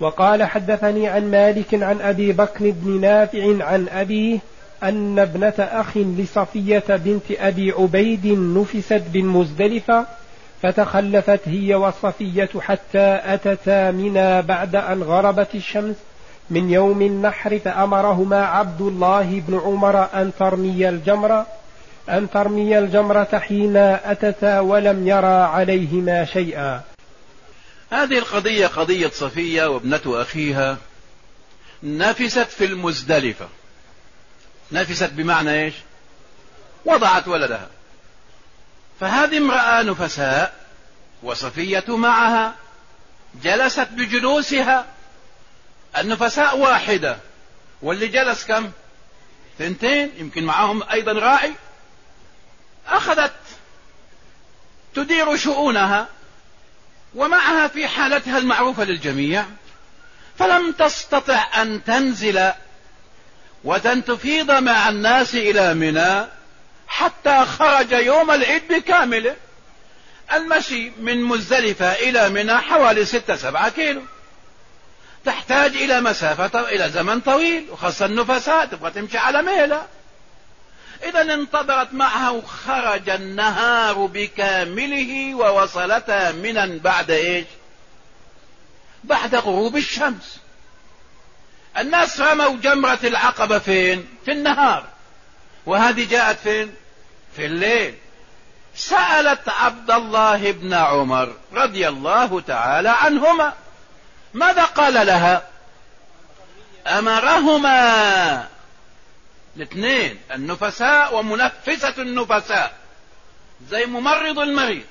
وقال حدثني عن مالك عن أبي بكر بن نافع عن أبيه أن ابنة أخ لصفية بنت أبي عبيد نفست بالمزدلفة فتخلفت هي وصفية حتى أتتا منى بعد أن غربت الشمس من يوم النحر فأمرهما عبد الله بن عمر أن ترمي الجمرة أن ترمي الجمرة حين أتتا ولم يرى عليهما شيئا. هذه القضية قضية صفية وابنة أخيها نفست في المزدلفة. نفست بمعنى إيش؟ وضعت ولدها. فهذه امرأة نفساء وصفية معها جلست بجلوسها. النفساء واحدة. واللي جلس كم؟ ثنتين يمكن معهم أيضا راعي. أخذت تدير شؤونها. ومعها في حالتها المعروفة للجميع. فلم تستطع أن تنزل وأن تفيض مع الناس إلى منى حتى خرج يوم العيد بكامله المشي من مزدلفة إلى منى حوالي ستة سبعة كيلو. تحتاج إلى مسافة إلى زمن طويل وخاصة النفساء تبغى تمشي على مهلة. إذا انتظرت معها وخرج النهار بكامله ووصلتا منا بعد إيش؟ بعد غروب الشمس. الناس رموا جمرة العقبة فين؟ في النهار. وهذه جاءت فين؟ في الليل. سألت عبد الله بن عمر رضي الله تعالى عنهما ماذا قال لها؟ أمرهما الاثنين النفساء ومنفسة النفساء. زي ممرض المريض.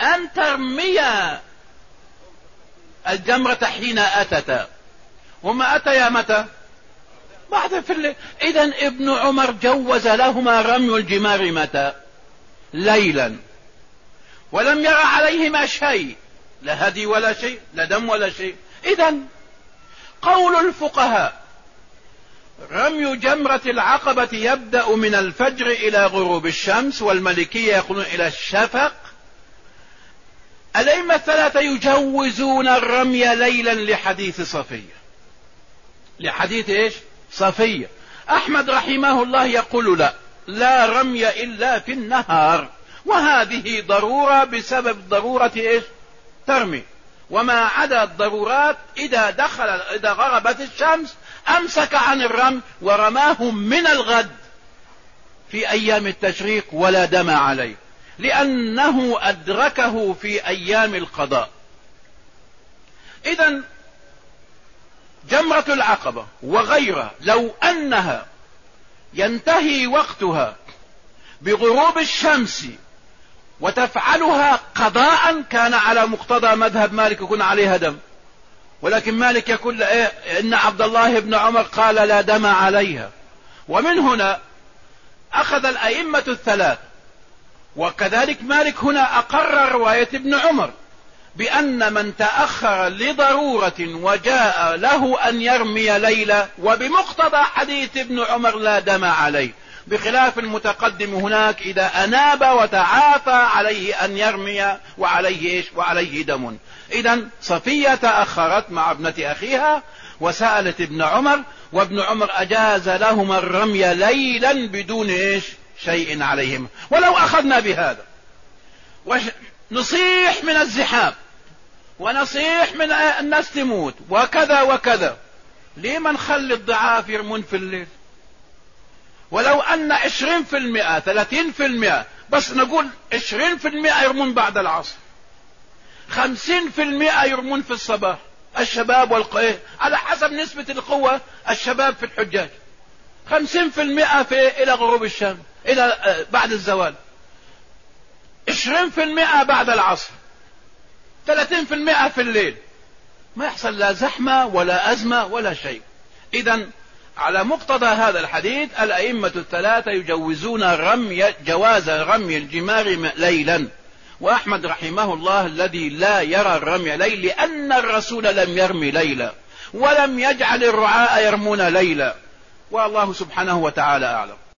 أن ترميا الجمرة حين أتتا وما أتيا متى؟ بعد في الليل. إذا ابن عمر جوز لهما رمي الجمار متى؟ ليلا. ولم يرى عليهما شيء. لا هدي ولا شيء لا دم ولا شيء. إذا قول الفقهاء رمي جمرة العقبة يبدأ من الفجر إلى غروب الشمس والملكية يقولون إلى الشفق. الأئمة الثلاثة يجوزون الرمي ليلا لحديث صفية؟ لحديث إيش؟ صفية. أحمد رحمه الله يقول لا لا رمي إلا في النهار. وهذه ضرورة بسبب ضرورة إيش؟ ترمي. وما عدا الضرورات إذا دخل إذا غربت الشمس أمسك عن الرمي ورماهم من الغد في أيام التشريق ولا دم عليه لأنه أدركه في أيام القضاء. إذا جمرة العقبة وغيرها لو أنها ينتهي وقتها بغروب الشمس وتفعلها قضاء كان على مقتضى مذهب مالك يكون عليها دم. ولكن مالك يقول إيه إن عبد الله بن عمر قال لا دم عليها. ومن هنا أخذ الأئمة الثلاث. وكذلك مالك هنا أقر رواية ابن عمر بأن من تأخر لضرورة وجاء له أن يرمي ليلة وبمقتضى حديث ابن عمر لا دم عليه. بخلاف المتقدم هناك إذا أناب وتعافى عليه أن يرمي وعليه إيش؟ وعليه دم. إذا صفية تأخرت مع ابنة أخيها وسألت ابن عمر وابن عمر أجاز لهما الرمي ليلا بدون إيش؟ شيء عليهم. ولو أخذنا بهذا. نصيح من الزحام. ونصيح من الناس تموت. وكذا وكذا. ليه ما نخلي الضعاف يرمون في الليل؟ ولو أن عشرين في المئة ثلاثين في المئة بس نقول عشرين في المئة يرمون بعد العصر. خمسين في المئة يرمون في الصباح. الشباب والقيه على حسب نسبة القوة الشباب في الحجاج. خمسين في المئة في إلى غروب الشام إلى آه، بعد الزوال. عشرين في المئة بعد العصر. ثلاثين في المئة في الليل. ما يحصل لا زحمة ولا أزمة ولا شيء. إذا على مقتضى هذا الحديث الأئمة الثلاثة يجوزون رمي جواز رمي الجمار ليلا. وأحمد رحمه الله الذي لا يرى الرمي ليل لأن الرسول لم يرمي ليلا ولم يجعل الرعاء يرمون ليلا. والله سبحانه وتعالى أعلم.